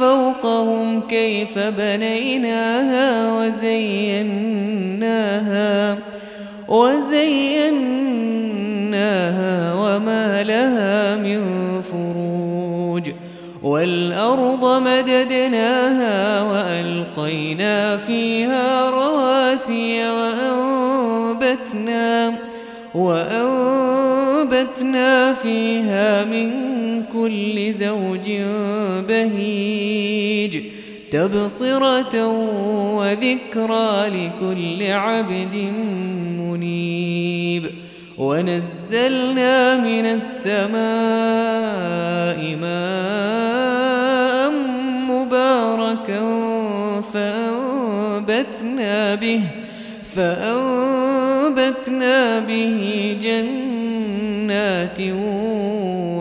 فوقهم كيف بنيناها وزيناها وزيناها وما لها من فروج والأرض مددناها وألقينا فيها رواسي وأنبتنا وأنبتنا فيها من كل زوج بهيج تبصرة وذكرى لكل عبد منيب ونزلنا من السماء ماء مباركا فأنبتنا به فأنبتنا به جنات وعيد